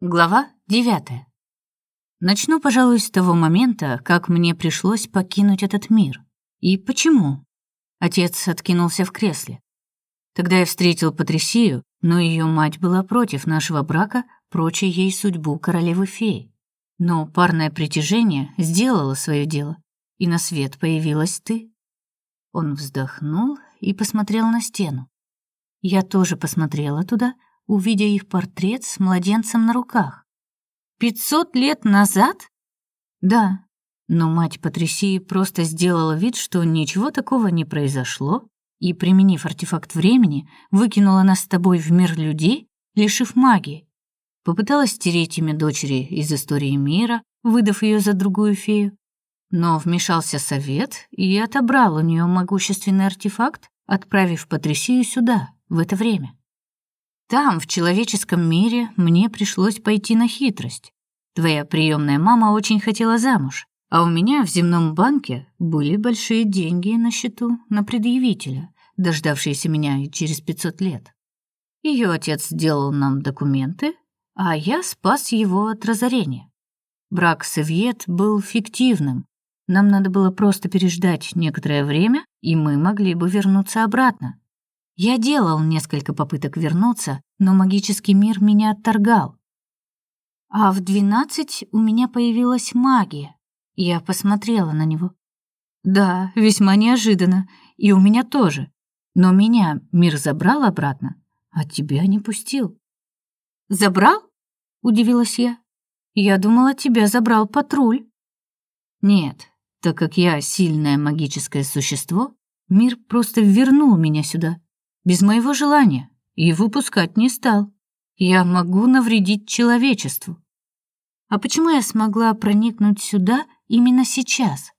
Глава 9. Начну, пожалуй, с того момента, как мне пришлось покинуть этот мир. И почему? Отец откинулся в кресле. Тогда я встретил Патрисию, но ее мать была против нашего брака, прочей ей судьбу королевы феи. Но парное притяжение сделало свое дело, и на свет появилась ты. Он вздохнул и посмотрел на стену. Я тоже посмотрела туда — увидя их портрет с младенцем на руках. «Пятьсот лет назад?» «Да». Но мать Патрисии просто сделала вид, что ничего такого не произошло, и, применив артефакт времени, выкинула нас с тобой в мир людей, лишив магии. Попыталась стереть имя дочери из истории мира, выдав ее за другую фею. Но вмешался совет и отобрал у нее могущественный артефакт, отправив Патрисию сюда, в это время. Там, в человеческом мире, мне пришлось пойти на хитрость. Твоя приемная мама очень хотела замуж, а у меня в земном банке были большие деньги на счету на предъявителя, дождавшиеся меня и через 500 лет. Ее отец сделал нам документы, а я спас его от разорения. Брак с Эвьет был фиктивным. Нам надо было просто переждать некоторое время, и мы могли бы вернуться обратно. Я делал несколько попыток вернуться, но магический мир меня отторгал. А в двенадцать у меня появилась магия. Я посмотрела на него. Да, весьма неожиданно, и у меня тоже. Но меня мир забрал обратно, а тебя не пустил. Забрал? удивилась я. Я думала, тебя забрал патруль. Нет, так как я сильное магическое существо, мир просто вернул меня сюда без моего желания и выпускать не стал. Я могу навредить человечеству. А почему я смогла проникнуть сюда именно сейчас?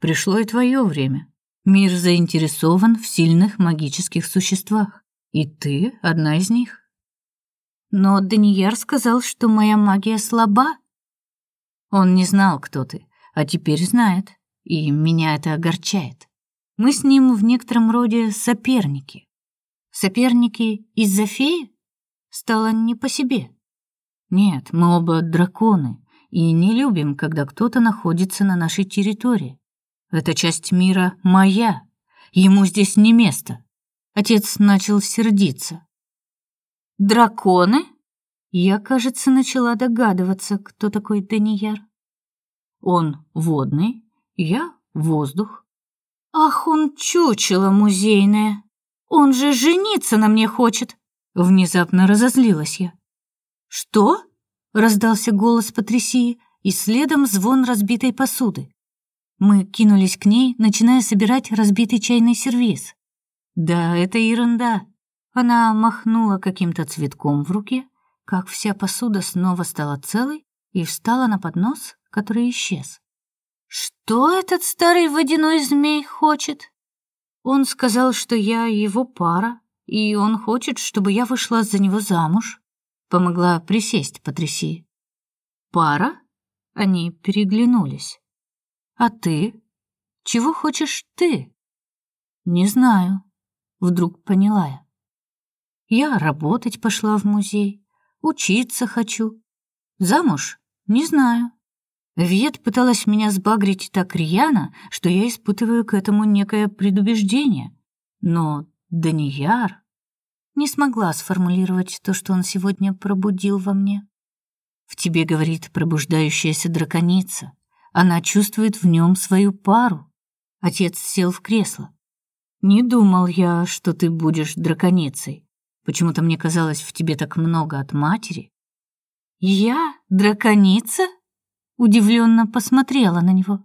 Пришло и твое время. Мир заинтересован в сильных магических существах, и ты одна из них. Но Данияр сказал, что моя магия слаба. Он не знал, кто ты, а теперь знает, и меня это огорчает. Мы с ним в некотором роде соперники. Соперники из-за феи? Стало не по себе. Нет, мы оба драконы и не любим, когда кто-то находится на нашей территории. Эта часть мира моя. Ему здесь не место. Отец начал сердиться. Драконы? Я, кажется, начала догадываться, кто такой Данияр. Он водный, я воздух. Ах, он чучело музейное. Он же жениться на мне хочет!» Внезапно разозлилась я. «Что?» — раздался голос Патрисии, и следом звон разбитой посуды. Мы кинулись к ней, начиная собирать разбитый чайный сервиз. «Да, это ерунда». Она махнула каким-то цветком в руке, как вся посуда снова стала целой и встала на поднос, который исчез. «Что этот старый водяной змей хочет?» Он сказал, что я его пара, и он хочет, чтобы я вышла за него замуж. Помогла присесть Патриси. Пара? Они переглянулись. А ты? Чего хочешь ты? Не знаю, вдруг поняла я. Я работать пошла в музей, учиться хочу. Замуж? Не знаю. Вет пыталась меня сбагрить так рьяно, что я испытываю к этому некое предубеждение. Но Данияр не смогла сформулировать то, что он сегодня пробудил во мне. В тебе говорит пробуждающаяся драконица. Она чувствует в нем свою пару. Отец сел в кресло. Не думал я, что ты будешь драконицей. Почему-то мне казалось в тебе так много от матери. Я драконица? Удивленно посмотрела на него.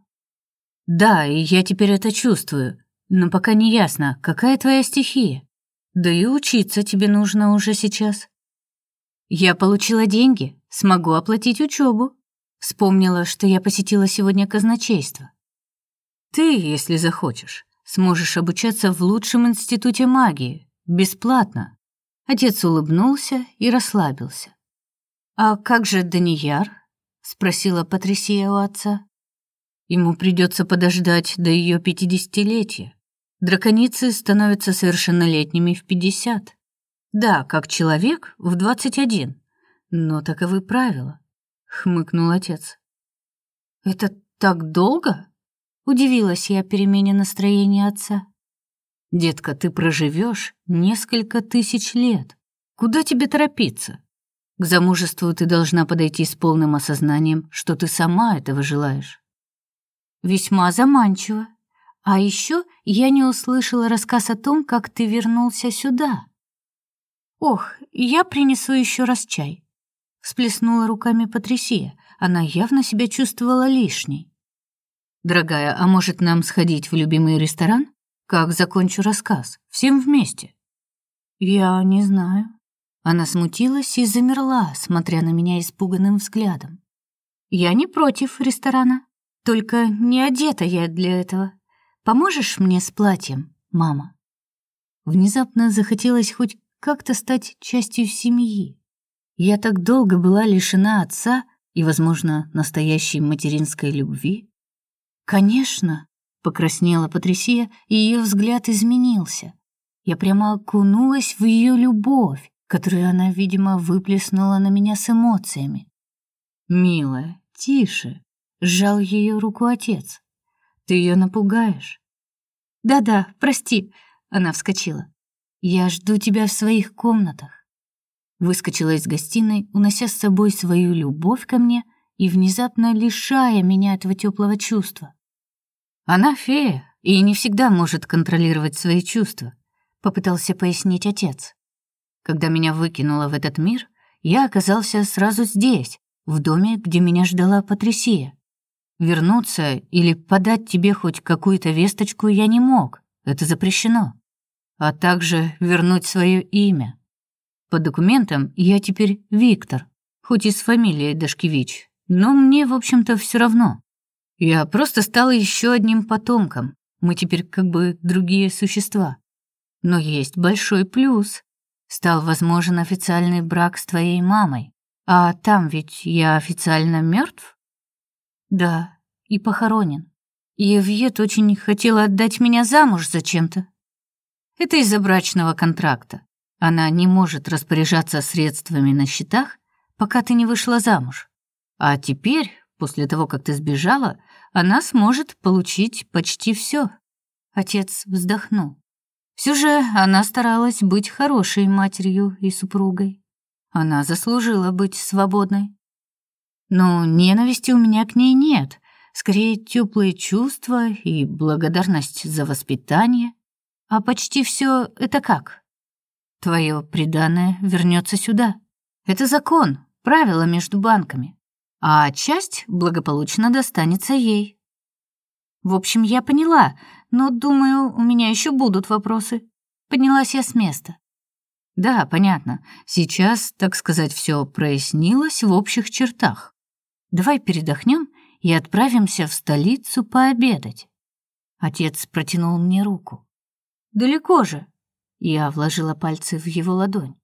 Да, и я теперь это чувствую, но пока не ясно, какая твоя стихия. Да и учиться тебе нужно уже сейчас. Я получила деньги, смогу оплатить учебу. Вспомнила, что я посетила сегодня казначейство. Ты, если захочешь, сможешь обучаться в лучшем институте магии, бесплатно. Отец улыбнулся и расслабился. А как же Данияр? Спросила Патрисия у отца. Ему придется подождать до ее пятидесятилетия. Драконицы становятся совершеннолетними в пятьдесят. Да, как человек в двадцать один. Но таковы правила, хмыкнул отец. Это так долго? Удивилась я перемене настроения отца. Детка, ты проживешь несколько тысяч лет. Куда тебе торопиться? К замужеству ты должна подойти с полным осознанием, что ты сама этого желаешь. Весьма заманчиво. А еще я не услышала рассказ о том, как ты вернулся сюда. Ох, я принесу еще раз чай. Всплеснула руками Патрисия. Она явно себя чувствовала лишней. Дорогая, а может нам сходить в любимый ресторан? Как закончу рассказ? Всем вместе. Я не знаю. Она смутилась и замерла, смотря на меня испуганным взглядом. Я не против ресторана, только не одета я для этого. Поможешь мне с платьем, мама? Внезапно захотелось хоть как-то стать частью семьи. Я так долго была лишена отца и, возможно, настоящей материнской любви. Конечно, покраснела Патрисия, и ее взгляд изменился. Я прямо окунулась в ее любовь, которую она, видимо, выплеснула на меня с эмоциями. Милая, тише, сжал ее руку отец. Ты ее напугаешь. Да-да, прости, она вскочила. Я жду тебя в своих комнатах. Выскочила из гостиной, унося с собой свою любовь ко мне и внезапно лишая меня этого теплого чувства. Она фея и не всегда может контролировать свои чувства, попытался пояснить отец. Когда меня выкинуло в этот мир, я оказался сразу здесь, в доме, где меня ждала Патрисия. Вернуться или подать тебе хоть какую-то весточку я не мог, это запрещено. А также вернуть свое имя. По документам я теперь Виктор, хоть и с фамилией Дашкевич, но мне, в общем-то, все равно. Я просто стал еще одним потомком. Мы теперь как бы другие существа. Но есть большой плюс стал возможен официальный брак с твоей мамой. А там ведь я официально мертв? Да, и похоронен. Евьет очень хотела отдать меня замуж зачем-то. Это из-за брачного контракта. Она не может распоряжаться средствами на счетах, пока ты не вышла замуж. А теперь, после того, как ты сбежала, она сможет получить почти все. Отец вздохнул. Все же она старалась быть хорошей матерью и супругой. Она заслужила быть свободной. Но ненависти у меня к ней нет, скорее теплые чувства и благодарность за воспитание. А почти все это как? Твое преданное вернется сюда. Это закон, правило между банками. А часть благополучно достанется ей. В общем, я поняла, но, думаю, у меня еще будут вопросы. Поднялась я с места. Да, понятно. Сейчас, так сказать, все прояснилось в общих чертах. Давай передохнем и отправимся в столицу пообедать. Отец протянул мне руку. Далеко же. Я вложила пальцы в его ладонь.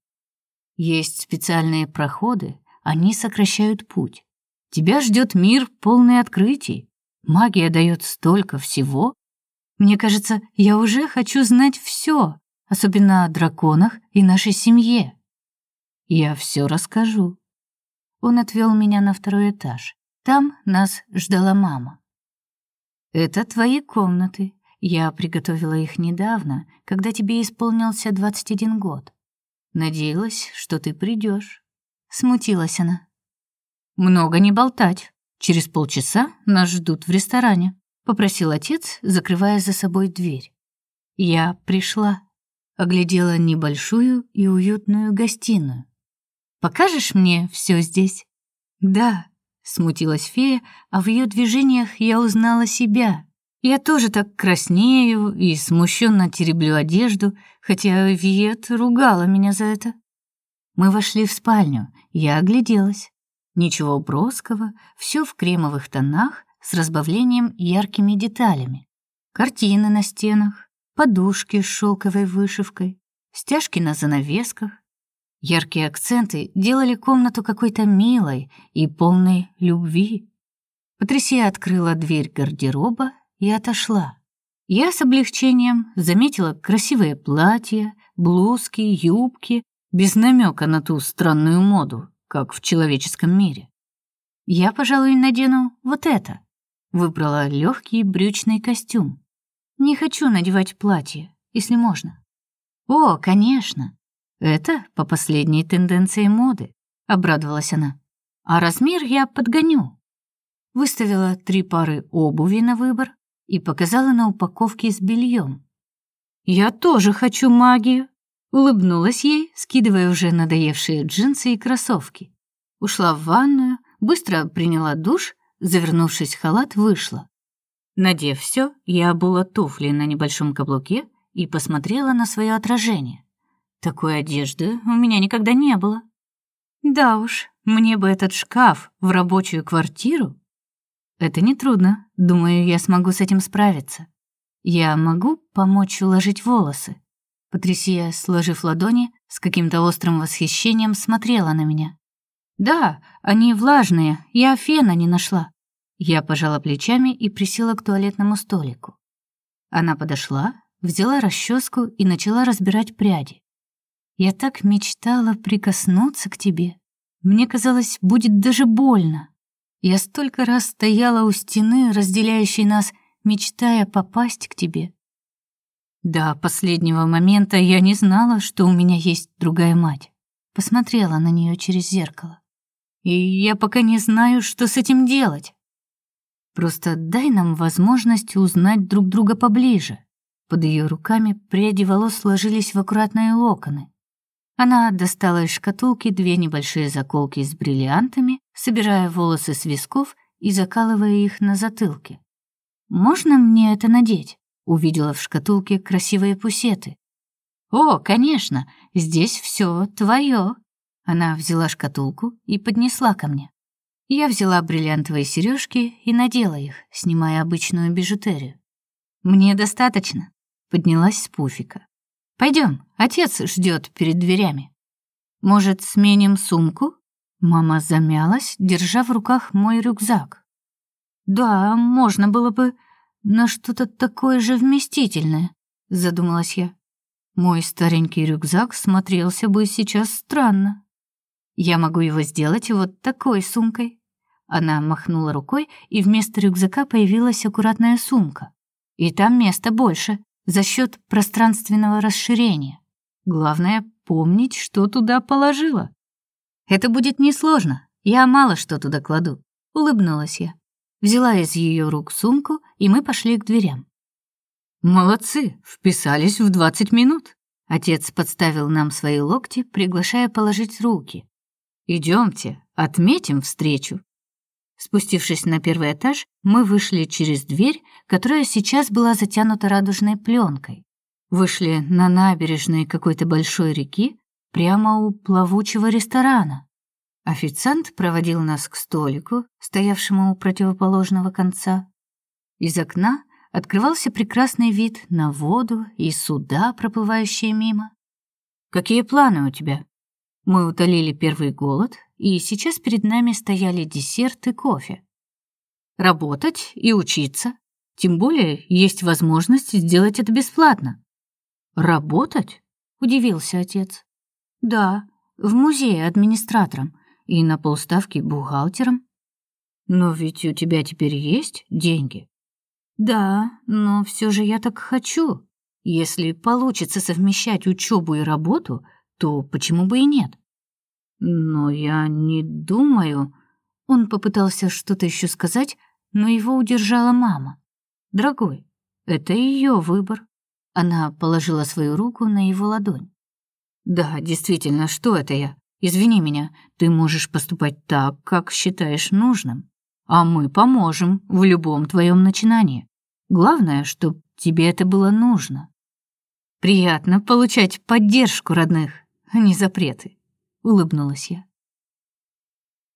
Есть специальные проходы, они сокращают путь. Тебя ждет мир полный открытий. Магия дает столько всего, мне кажется, я уже хочу знать все, особенно о драконах и нашей семье. Я все расскажу. Он отвел меня на второй этаж. Там нас ждала мама. Это твои комнаты. Я приготовила их недавно, когда тебе исполнился 21 год. Надеялась, что ты придешь. Смутилась она. Много не болтать. Через полчаса нас ждут в ресторане попросил отец, закрывая за собой дверь. Я пришла, оглядела небольшую и уютную гостиную. Покажешь мне все здесь? Да, смутилась фея, а в ее движениях я узнала себя. Я тоже так краснею и смущенно тереблю одежду, хотя Виет ругала меня за это. Мы вошли в спальню, я огляделась. Ничего броского, все в кремовых тонах с разбавлением яркими деталями. Картины на стенах, подушки с шелковой вышивкой, стяжки на занавесках. Яркие акценты делали комнату какой-то милой и полной любви. Патрисия открыла дверь гардероба и отошла. Я с облегчением заметила красивые платья, блузки, юбки, без намека на ту странную моду, как в человеческом мире. Я, пожалуй, надену вот это. Выбрала легкий брючный костюм. Не хочу надевать платье, если можно. О, конечно. Это по последней тенденции моды, обрадовалась она. А размер я подгоню. Выставила три пары обуви на выбор и показала на упаковке с бельем. Я тоже хочу магию, улыбнулась ей, скидывая уже надоевшие джинсы и кроссовки. Ушла в ванную, быстро приняла душ, завернувшись в халат, вышла. Надев все, я обула туфли на небольшом каблуке и посмотрела на свое отражение. Такой одежды у меня никогда не было. Да уж, мне бы этот шкаф в рабочую квартиру. Это не трудно. Думаю, я смогу с этим справиться. Я могу помочь уложить волосы. Патрисия, сложив ладони, с каким-то острым восхищением смотрела на меня. Да, они влажные, я фена не нашла. Я пожала плечами и присела к туалетному столику. Она подошла, взяла расческу и начала разбирать пряди. Я так мечтала прикоснуться к тебе. Мне казалось, будет даже больно. Я столько раз стояла у стены, разделяющей нас, мечтая попасть к тебе. До последнего момента я не знала, что у меня есть другая мать. Посмотрела на нее через зеркало. И я пока не знаю, что с этим делать. Просто дай нам возможность узнать друг друга поближе. Под ее руками пряди волос сложились в аккуратные локоны. Она достала из шкатулки две небольшие заколки с бриллиантами, собирая волосы с висков и закалывая их на затылке. «Можно мне это надеть?» Увидела в шкатулке красивые пусеты. «О, конечно, здесь все твое. Она взяла шкатулку и поднесла ко мне. Я взяла бриллиантовые сережки и надела их, снимая обычную бижутерию. «Мне достаточно», — поднялась с пуфика. Пойдем, отец ждет перед дверями. Может, сменим сумку? Мама замялась, держа в руках мой рюкзак. Да, можно было бы на что-то такое же вместительное, задумалась я. Мой старенький рюкзак смотрелся бы сейчас странно. Я могу его сделать вот такой сумкой. Она махнула рукой, и вместо рюкзака появилась аккуратная сумка. И там места больше, за счет пространственного расширения. Главное — помнить, что туда положила. Это будет несложно, я мало что туда кладу. Улыбнулась я. Взяла из ее рук сумку, и мы пошли к дверям. «Молодцы, вписались в двадцать минут». Отец подставил нам свои локти, приглашая положить руки. Идемте, отметим встречу. Спустившись на первый этаж, мы вышли через дверь, которая сейчас была затянута радужной пленкой. Вышли на набережной какой-то большой реки, прямо у плавучего ресторана. Официант проводил нас к столику, стоявшему у противоположного конца. Из окна открывался прекрасный вид на воду и суда, проплывающие мимо. «Какие планы у тебя?» Мы утолили первый голод, и сейчас перед нами стояли десерт и кофе. Работать и учиться. Тем более есть возможность сделать это бесплатно. Работать? удивился отец. Да, в музее администратором и на полставки бухгалтером. Но ведь у тебя теперь есть деньги. Да, но все же я так хочу. Если получится совмещать учебу и работу, то почему бы и нет? Но я не думаю... Он попытался что-то еще сказать, но его удержала мама. Дорогой, это ее выбор. Она положила свою руку на его ладонь. Да, действительно, что это я? Извини меня, ты можешь поступать так, как считаешь нужным, а мы поможем в любом твоем начинании. Главное, чтобы тебе это было нужно. Приятно получать поддержку родных, а не запреты, улыбнулась я.